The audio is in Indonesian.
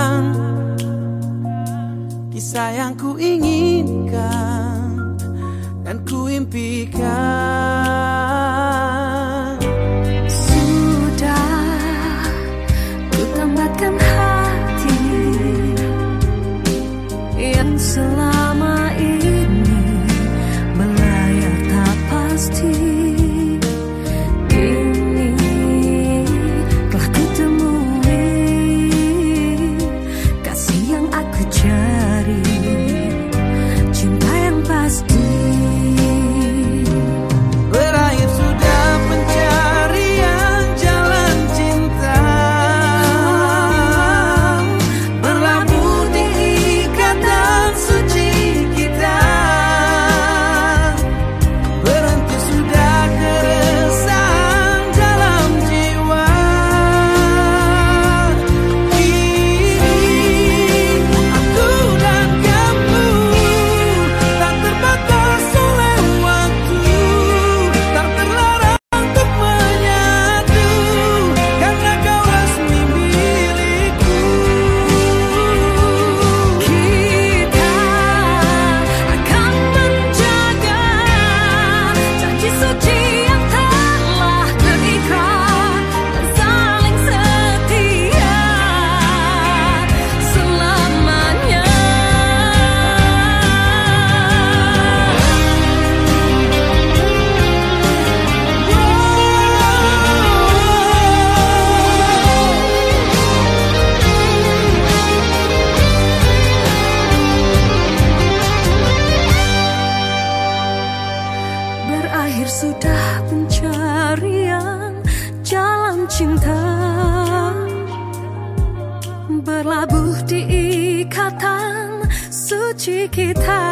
bukan kisah yang ku inginkan dan ku impikan. Sudah kutambatkan hati yang selalu. sudah pencarian jalan cinta berlabuh di ikatan suci kita.